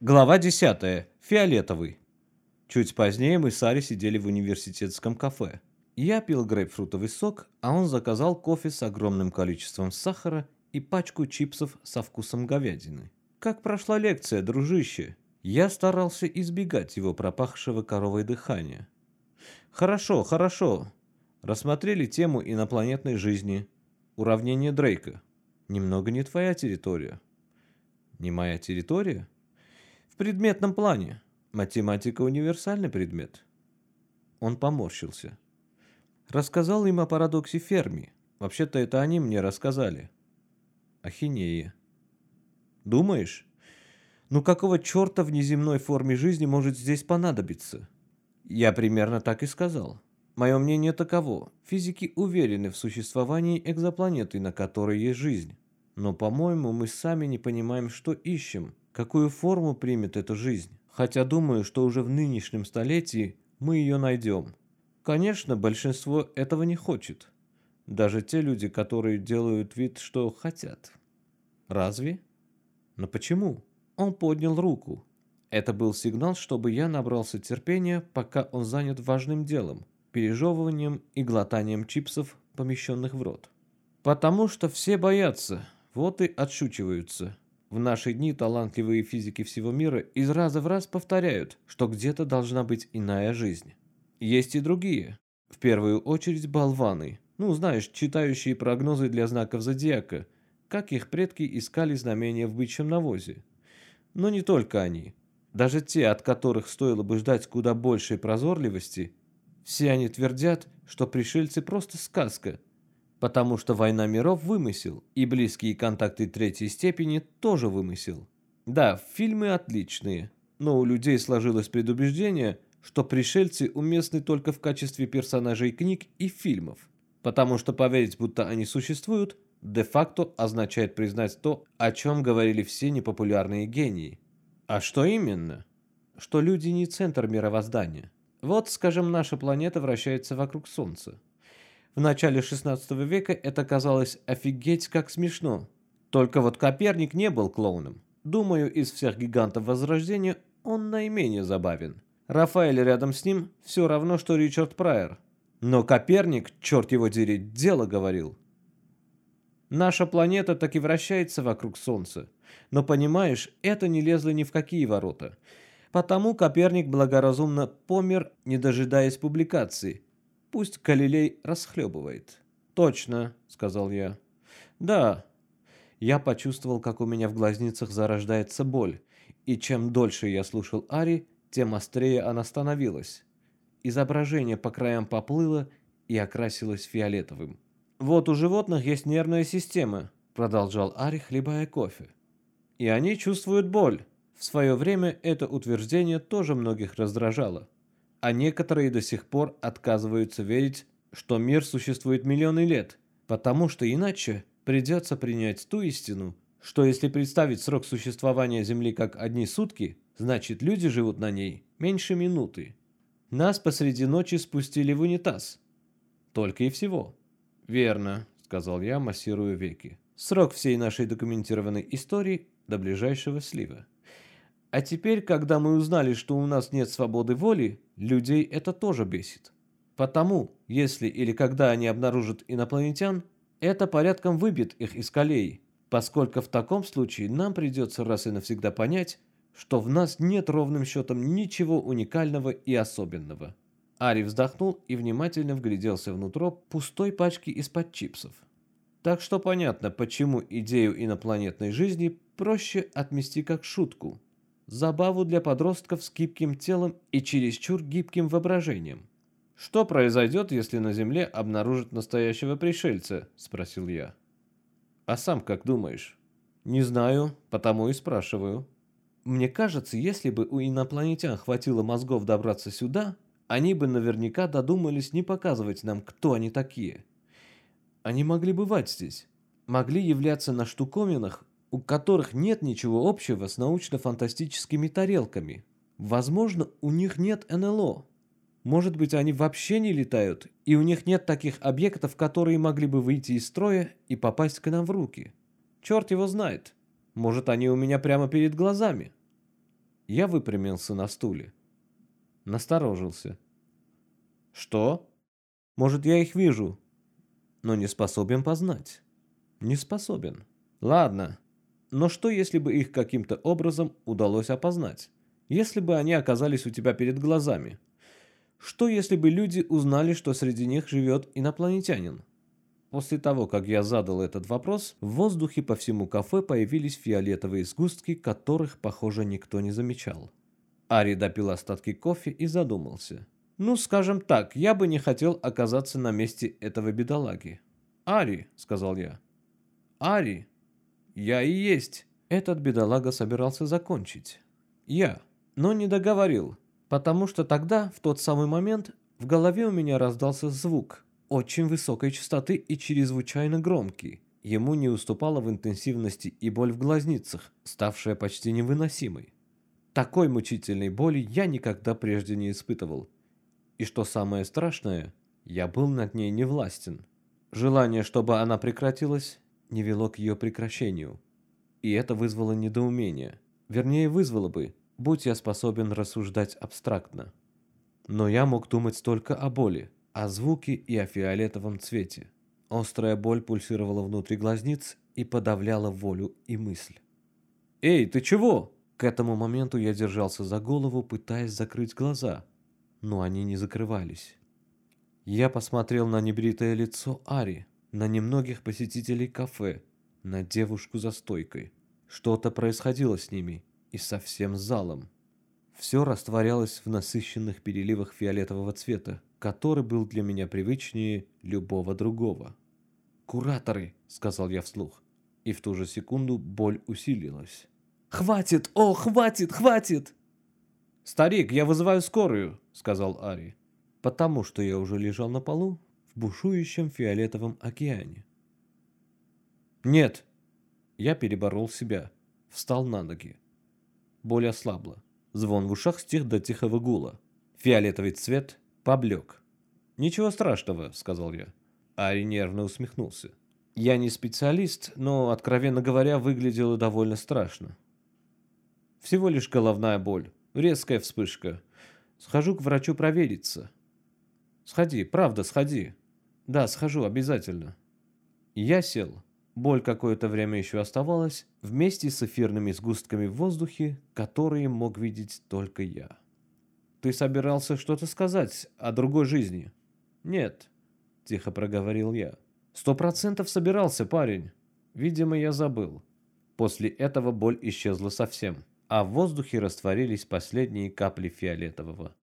Глава 10. Фиолетовый. Чуть позднее мы с Ари сидели в университетском кафе. Я пил грейпфрутовый сок, а он заказал кофе с огромным количеством сахара и пачку чипсов со вкусом говядины. Как прошла лекция, дружище? Я старался избегать его пропахшего коровой дыхания. Хорошо, хорошо. Рассмотрели тему инопланетной жизни. Уравнение Дрейка. Немного не твоя территория. Не моя территория? В предметном плане. Математика – универсальный предмет. Он поморщился. Рассказал им о парадоксе Ферми. Вообще-то это они мне рассказали. Ахинея. Думаешь? Ну какого черта в неземной форме жизни может здесь понадобиться? Я примерно так и сказал. Мое мнение таково. Физики уверены в существовании экзопланеты, на которой есть жизнь. Но, по-моему, мы сами не понимаем, что ищем – какую форму примет эта жизнь. Хотя думаю, что уже в нынешнем столетии мы ее найдем. Конечно, большинство этого не хочет. Даже те люди, которые делают вид, что хотят. Разве? Но почему? Он поднял руку. Это был сигнал, чтобы я набрался терпения, пока он занят важным делом – пережевыванием и глотанием чипсов, помещенных в рот. Потому что все боятся, вот и отшучиваются. В наши дни талантливые физики всего мира из раза в раз повторяют, что где-то должна быть иная жизнь. Есть и другие. В первую очередь болваны. Ну, знаешь, читающие прогнозы для знаков зодиака, как их предки искали знамения в бычьем навозе. Но не только они. Даже те, от которых стоило бы ждать куда большей прозорливости, все они твердят, что пришельцы просто сказка, Потому что война миров вымысел, и близкие контакты третьей степени тоже вымысел. Да, фильмы отличные, но у людей сложилось предубеждение, что пришельцы уместны только в качестве персонажей книг и фильмов. Потому что поверить, будто они существуют, де-факто означает признать то, о чем говорили все непопулярные гении. А что именно? Что люди не центр мировоздания. Вот, скажем, наша планета вращается вокруг Солнца. В начале 16 века это казалось офигеть как смешно. Только вот Коперник не был клоуном. Думаю, из всех гигантов Возрождения он наименее забавен. Рафаэль рядом с ним все равно, что Ричард Прайер. Но Коперник, черт его дери, дело говорил. Наша планета так и вращается вокруг Солнца. Но понимаешь, это не лезло ни в какие ворота. Потому Коперник благоразумно помер, не дожидаясь публикации, Пусть Галилей расхлебывает. Точно, сказал я. Да. Я почувствовал, как у меня в глазницах зарождается боль, и чем дольше я слушал Ари, тем острее она становилась. Изображение по краям поплыло и окрасилось фиолетовым. «Вот у животных есть нервная система», – продолжал Ари, хлебая кофе. «И они чувствуют боль. В свое время это утверждение тоже многих раздражало а некоторые до сих пор отказываются верить, что мир существует миллионы лет, потому что иначе придется принять ту истину, что если представить срок существования Земли как одни сутки, значит люди живут на ней меньше минуты. Нас посреди ночи спустили в унитаз. Только и всего. Верно, сказал я, массируя веки. Срок всей нашей документированной истории до ближайшего слива. А теперь, когда мы узнали, что у нас нет свободы воли, людей это тоже бесит. Потому, если или когда они обнаружат инопланетян, это порядком выбьет их из колеи, поскольку в таком случае нам придется раз и навсегда понять, что в нас нет ровным счетом ничего уникального и особенного. Ари вздохнул и внимательно вгляделся внутрь пустой пачки из-под чипсов. Так что понятно, почему идею инопланетной жизни проще отмести как шутку – забаву для подростков с гибким телом и чересчур гибким воображением. «Что произойдет, если на Земле обнаружат настоящего пришельца?» – спросил я. «А сам как думаешь?» «Не знаю, потому и спрашиваю». «Мне кажется, если бы у инопланетян хватило мозгов добраться сюда, они бы наверняка додумались не показывать нам, кто они такие. Они могли бывать здесь, могли являться на штуковинах у которых нет ничего общего с научно-фантастическими тарелками. Возможно, у них нет НЛО. Может быть, они вообще не летают, и у них нет таких объектов, которые могли бы выйти из строя и попасть к нам в руки. Черт его знает. Может, они у меня прямо перед глазами. Я выпрямился на стуле. Насторожился. Что? Может, я их вижу, но не способен познать. Не способен. Ладно. Но что, если бы их каким-то образом удалось опознать? Если бы они оказались у тебя перед глазами? Что, если бы люди узнали, что среди них живет инопланетянин? После того, как я задал этот вопрос, в воздухе по всему кафе появились фиолетовые сгустки, которых, похоже, никто не замечал. Ари допил остатки кофе и задумался. «Ну, скажем так, я бы не хотел оказаться на месте этого бедолаги». «Ари», — сказал я. «Ари, я и есть». Этот бедолага собирался закончить. Я, но не договорил, потому что тогда, в тот самый момент, в голове у меня раздался звук, очень высокой частоты и чрезвычайно громкий. Ему не уступала в интенсивности и боль в глазницах, ставшая почти невыносимой. Такой мучительной боли я никогда прежде не испытывал. И что самое страшное, я был над ней не властен. Желание, чтобы она прекратилась, не вело к ее прекращению. И это вызвало недоумение. Вернее, вызвало бы, будь я способен рассуждать абстрактно. Но я мог думать только о боли, о звуке и о фиолетовом цвете. Острая боль пульсировала внутри глазниц и подавляла волю и мысль. «Эй, ты чего?» К этому моменту я держался за голову, пытаясь закрыть глаза, но они не закрывались. Я посмотрел на небритое лицо Ари, на немногих посетителей кафе, на девушку за стойкой. Что-то происходило с ними и со всем залом. Все растворялось в насыщенных переливах фиолетового цвета, который был для меня привычнее любого другого. «Кураторы!» — сказал я вслух. И в ту же секунду боль усилилась. «Хватит! О, хватит! Хватит!» «Старик, я вызываю скорую!» — сказал Ари. Потому что я уже лежал на полу бушующем фиолетовом океане. «Нет!» Я переборол себя, встал на ноги. Боль ослабла. Звон в ушах стих до тихого гула. Фиолетовый цвет поблек. «Ничего страшного», — сказал я. Ари нервно усмехнулся. Я не специалист, но, откровенно говоря, выглядело довольно страшно. Всего лишь головная боль, резкая вспышка. Схожу к врачу провериться. Сходи, правда, сходи. Да, схожу, обязательно. Я сел. Боль какое-то время еще оставалась, вместе с эфирными сгустками в воздухе, которые мог видеть только я. «Ты собирался что-то сказать о другой жизни?» «Нет», — тихо проговорил я. «Сто процентов собирался, парень. Видимо, я забыл». После этого боль исчезла совсем, а в воздухе растворились последние капли фиолетового.